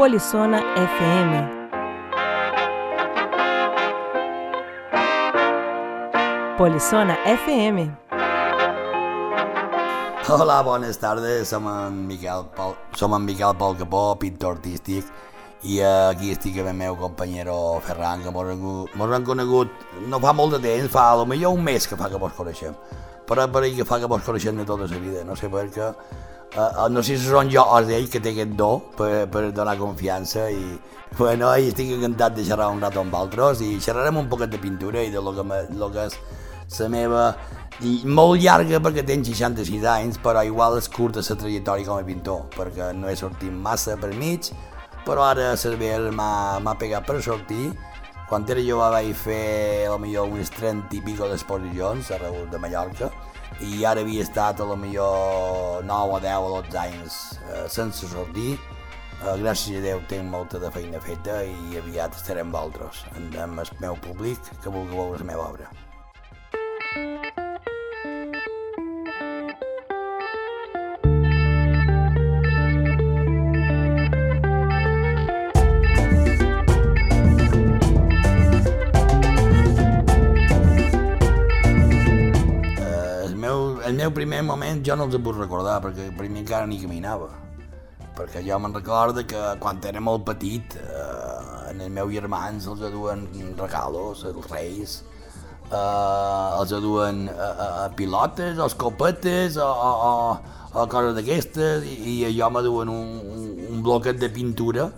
Polissona FM. Polissona FM. Hola, bones tardes, som en Miquel Pol, som en Miquel Pol Capó, pintor artístic, i aquí estic amb el meu companyero Ferran, que mos han conegut no fa molt de temps, fa millor un mes que fa que mos coneixem, però per que fa que mos coneixem de tota la vida, no sé per què, uh, no sé si són jo o ell que té aquest do per, per donar confiança i bueno, i estic encantat de xerrar un rato amb altres i xerrarem un poquet de pintura i de lo que, me, lo que és la meva i molt llarga perquè tenc 66 anys, però igual és curta la trajectòria com a pintor, perquè no he sortit massa per mig, però ara Cervell m'ha pegat per sortir. Quan era jo vaig fer a lo millor unes 30 i pico d'exposicions arreu de Mallorca i ara havia estat a lo millor 9 o 10 o 12 anys eh, sense sortir. Eh, gràcies a Déu tinc molta de feina feta i aviat estarem amb vosaltres, amb el meu públic que vulgui veure la meva obra. Meu, el meu primer moment jo no els puc recordar perquè primer encara ni caminava. Perquè jo me'n recordo que quan era molt petit eh, en els meus germans els duen regalos, els reis eh, els duen eh, eh, pilotes, o escopetes o, o, o, o coses d'aquestes i, i jo me duen un, un, un bloquet de pintura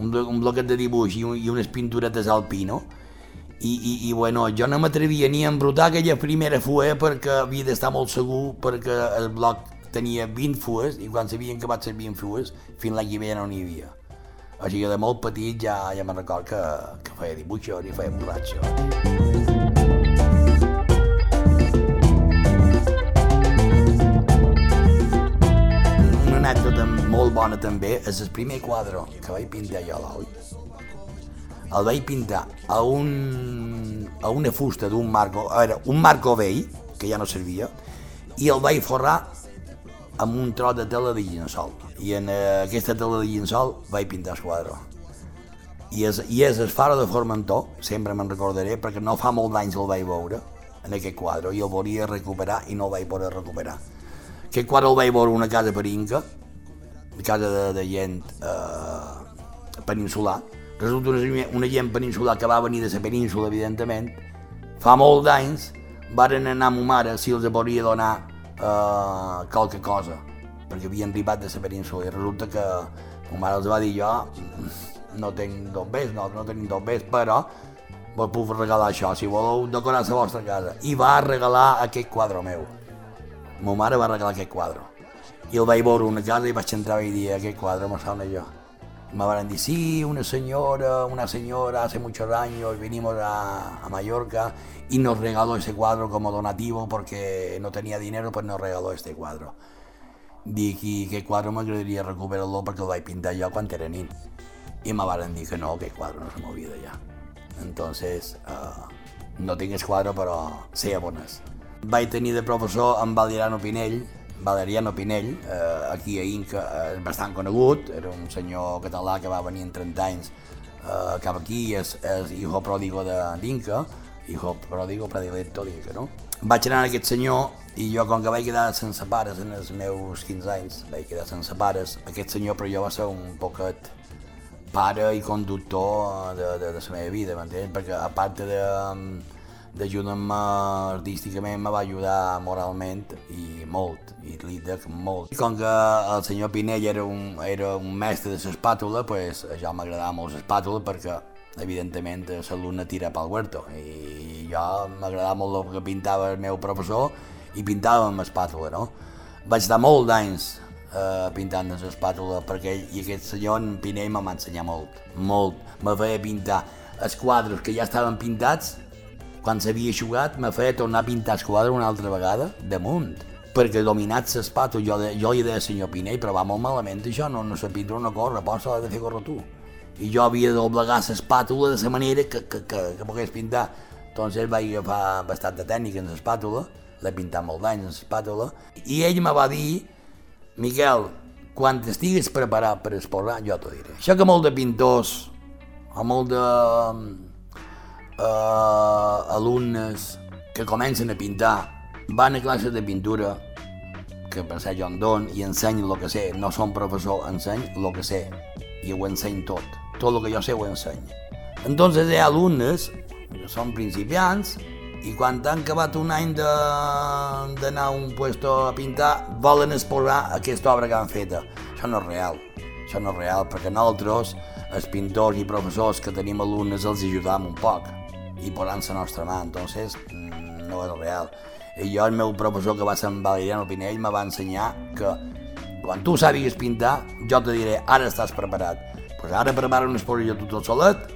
un, un bloquet de dibuix i, un, i unes pinturetes al pino i, i, i bueno, jo no m'atrevia ni a embrutar aquella primera fulla perquè havia d'estar molt segur perquè el bloc tenia 20 fues i quan s'havien acabat les 20 fues fins l'any que ve ja no n'hi havia. O sigui de molt petit ja, ja me'n record que, que feia dibuixos i feia borratxo una anècdota molt bona també és el primer quadre que vaig pintar jo a l'oli el vaig pintar a, un, a una fusta d'un marco, a veure, un marco vell, que ja no servia, i el vaig forrar amb un tros de tela de llençol. I en eh, aquesta tela de llençol vaig pintar el quadre. I és, i és el faro de Formentor, sempre me'n recordaré, perquè no fa molt d'anys el vaig veure, en aquest quadre, i el volia recuperar i no el vaig poder recuperar. Aquest quadre el vaig veure una casa per Inca, una casa de, de gent eh, peninsular, resulta una, una gent peninsular que va venir de la península, evidentment, fa molt d'anys, varen anar a ma mare si els volia donar eh, qualque cosa, perquè havien arribat de la península, i resulta que ma mare els va dir jo no tenc dobbers, no, no tenim dobbers, però vos puc regalar això, si voleu decorar la vostra casa. I va regalar aquest quadre meu. Ma mare va regalar aquest quadre. I el vaig veure una casa i vaig entrar i dir, aquest quadre me sona jo. Me sí, una señora, una señora hace muchos años vinimos a, a Mallorca y nos regaló ese cuadro como donativo porque no tenía dinero, pues nos regaló este cuadro. Dic, i aquest quadre m'agradaria recuperar-lo perquè el vaig pintar jo quan era. I me van no, que quadre no se m'havia de ja. Entonces, uh, no quadre, però sé on és. Vaig tenir de professor en Valeriano Pinell, Valeriano Pinell, eh, aquí a Inca, eh, bastant conegut, era un senyor català que va venir en 30 anys eh, cap aquí, és, és hijo pródigo de- d'Inca, hijo pródigo, predilecto d'Inca, no? Vaig anar a aquest senyor i jo, com que vaig quedar sense pares en els meus 15 anys, vaig quedar sense pares, aquest senyor per jo va ser un poquet pare i conductor de, de, de la meva vida, m'entens? Perquè a part de, d'ajudar-me artísticament me va ajudar moralment i molt, i li molt. I com que el senyor Pinell era un, era un mestre de l'espàtula, pues, jo m'agradava molt l'espàtula perquè evidentment l'alumne tira pel huerto i jo m'agradava molt el que pintava el meu professor i pintava amb espàtula, no? Vaig estar molt d'anys eh, pintant amb l'espàtula perquè ell, i aquest senyor en Pinell me va ensenyar molt, molt. Me feia pintar els quadres que ja estaven pintats quan s'havia jugat me feia tornar a pintar el quadre una altra vegada damunt perquè dominat l'espàtula, jo, de, jo li deia al senyor Pinell, però va molt malament això, no, no la pintura no corre, posa l'ha de fer córrer tu. I jo havia d'oblegar l'espàtula de la manera que, que, que, que pogués pintar. Entonces vaig agafar bastant de tècnica en l'espàtula, l'he pintat molt d'anys en l'espàtula, i ell me va dir, Miquel, quan estiguis preparat per exposar, jo t'ho diré. Això que molt de pintors, o molt de uh, alumnes que comencen a pintar, van a classes de pintura, que per ser John Don, i ensenyen el que sé, no som professor, enseny el que sé, i ho enseny tot. Tot el que jo sé ho enseny. Entonces hi ha alumnes que són principiants i quan han acabat un any d'anar a un puesto a pintar volen exposar aquesta obra que han feta. Això no és real, això no és real, perquè nosaltres, els pintors i professors que tenim alumnes, els ajudam un poc i posant la nostra mà, entonces mm, no és real. I jo, el meu professor que va ser en Valeriano Pinell, me va ensenyar que quan tu sàpigues pintar, jo te diré, ara estàs preparat. Pues ara prepara una exposició tu tot solet,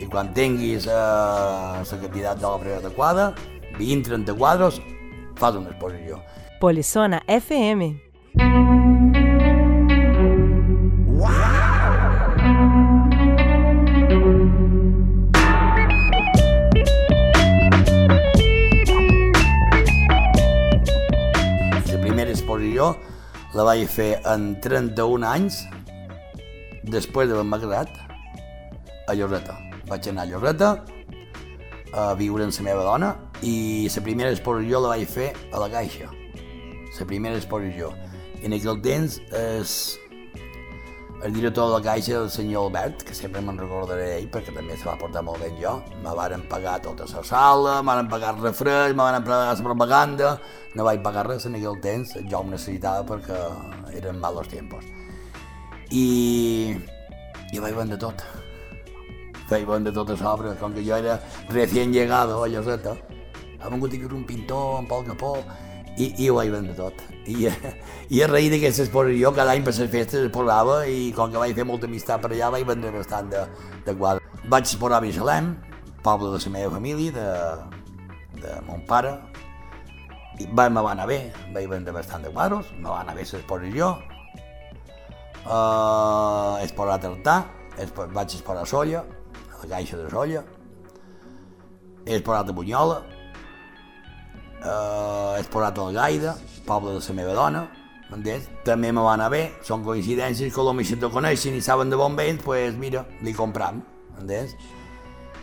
i quan tinguis eh, la quantitat d'obra adequada, 20-30 quadres, fas una exposició. Polissona FM. La vaig fer en 31 anys, després d'haver-me casat, a Lloreta. Vaig anar a Lloreta a viure amb la meva dona i la primera exposició la vaig fer a la Caixa. La primera exposició. I en aquell temps és el director de la Caixa, el senyor Albert, que sempre me'n recordaré d'ell perquè també se va portar molt bé jo. Me varen pagar tota la sala, me van pagar el refresc, me van pagar la propaganda, no vaig pagar res en aquell temps, jo ho necessitava perquè eren malos tiempos. I, i vaig vendre tot. Vaig vendre tota l'obra, com que jo era recién llegado a Lloseta, ha vengut aquí un pintor amb Pol Capó, i, i ho vaig vendre tot. I, i a raïs d'aquesta exposició, cada any per les festes es posava i com que vaig fer molta amistat per allà vaig vendre bastant de, de quadres. Vaig exposar a Bisalem, poble de la meva família, de, de mon pare, i va, me va anar bé, vaig vendre bastant de quadros, me va anar bé l'exposició. Uh, he exposat a Artà, expo, vaig exposar a Solla, a la caixa de Solla, he exposat a Bunyola, uh, he exposat al Gaida, poble de la meva dona, m'entens? També me va anar bé, són coincidències que potser te coneixen i saben de bon vents, pues mira, li compram, m'entens?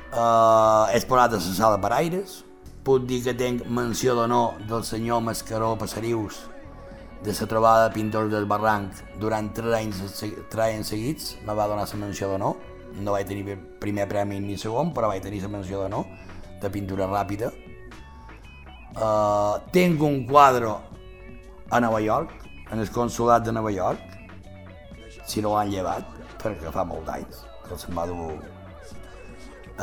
Uh, he exposat a la sala per aires, puc dir que tinc menció d'honor del senyor Mascaró Passarius de la trobada de pintors del barranc durant tres anys, tres anys seguits, me va donar la menció d'honor, no vaig tenir primer premi ni segon, però vaig tenir la menció d'honor de pintura ràpida. Uh, tinc un quadre a Nova York, en el consulat de Nova York, si no l'han llevat, perquè fa molt d'anys que se'n va dur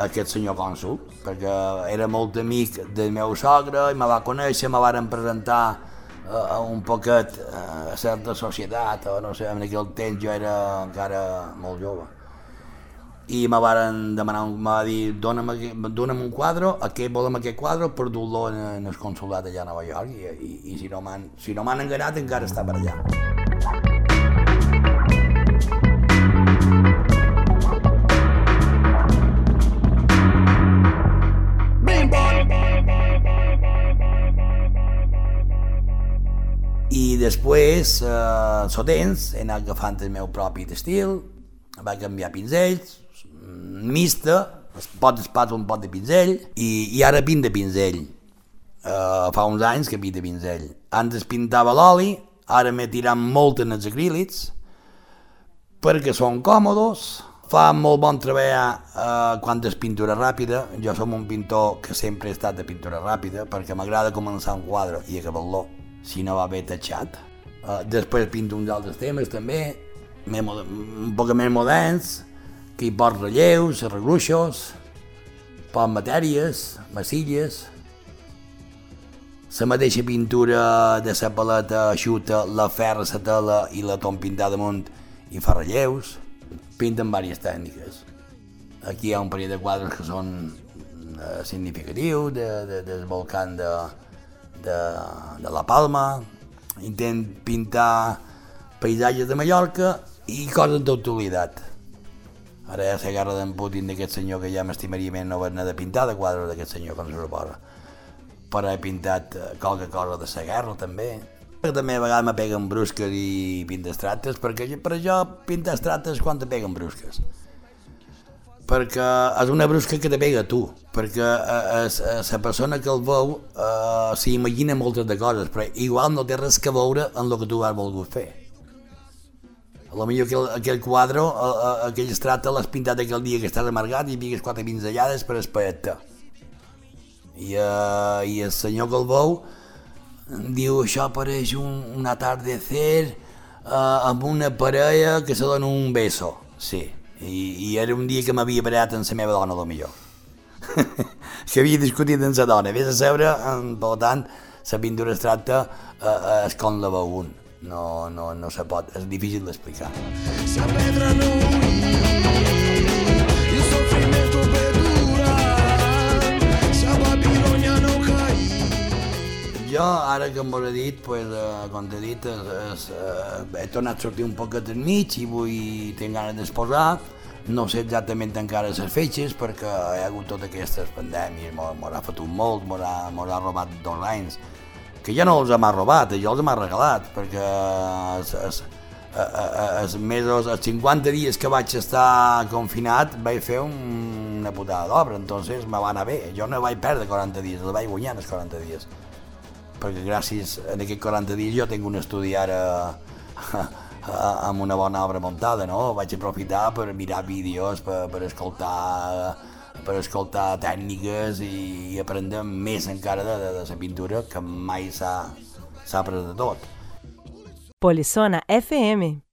aquest senyor cònsul, perquè era molt amic del meu sogre i me va conèixer, me varen presentar uh, un poquet uh, a certa societat, o no sé, en aquell temps jo era encara molt jove. I me varen demanar, me va dir, dona'm, dona'm un quadre, aquest, volem aquest quadre per dur-lo en, en el consulat allà a Nova York, i, i, i si no m'han si no enganyat encara està per allà. I després, eh, so temps, he anat agafant el meu propi estil, vaig canviar pinzells, mista, es pot espat un pot de pinzell, i, i ara pint de pinzell. Uh, fa uns anys que pinta pinzell. Antes pintava l'oli, ara m'he tirat molt en els acrílics, perquè són còmodes, fa molt bon treballar uh, quan és pintura ràpida. Jo som un pintor que sempre he estat de pintura ràpida, perquè m'agrada començar un quadre i acabar-lo, si no va bé tatxat. Uh, després pinto uns altres temes també, un poc més moderns, que hi pot relleus, regruixos, pot matèries, massilles, la mateixa pintura de la paleta xuta, la ferra, la tela i la tom pintar damunt i fa relleus, pinten diverses tècniques. Aquí hi ha un parell de quadres que són eh, significatius de, de, del volcán de, de, de La Palma, intent pintar paisatges de Mallorca i coses d'autoritat. Ara ja la guerra d'en Putin d'aquest senyor que ja m'estimaria més no haver de pintar de quadres d'aquest senyor quan se suposa. Però he pintat qualque cosa de la guerra també. També a vegades me peguen brusques i pintestrates, perquè per jo pintestrates quan te peguen brusques. Perquè és una brusca que te pega a tu, perquè la persona que el veu eh, s'imagina moltes de coses, però igual no té res que veure en el que tu has volgut fer. A lo millor aquell, aquell quadre, aquell estrata l'has pintat aquell dia que estàs amargat i pigues quatre pinzellades per espaiar-te. I, uh, I el senyor que el veu diu això pareix un, un atardecer uh, amb una parella que se dona un beso. Sí, i, i era un dia que m'havia parat amb la meva dona, a millor. que havia discutit amb la dona. Vés a seure, per tant, la pintura estrata uh, és com la veu un. No, no, no se pot, és difícil d'explicar. Si a pedra no perdura, si a no. Jo, ara que m'ho he dit, pues, eh, com t'he dit, es, es, eh, he tornat a sortir un poc del mig i vull, tenir ganes d'exposar. No sé exactament encara les fetges perquè hi ha hagut totes aquestes pandèmies, m'ho ha fotut molt, m'ho ha, ha robat dos anys que ja no els m'ha robat, jo els m'ha regalat, perquè els, els, els mesos, els 50 dies que vaig estar confinat vaig fer un, una putada d'obra, entonces me va anar bé. Jo no vaig perdre 40 dies, els vaig guanyar els 40 dies. Perquè gràcies a aquests 40 dies jo tinc un estudi ara amb una bona obra muntada, no? Vaig aprofitar per mirar vídeos, per, per escoltar per escoltar tècniques i, i aprendre més encara de, de, de la pintura que mai s'ha après de tot. Polissona FM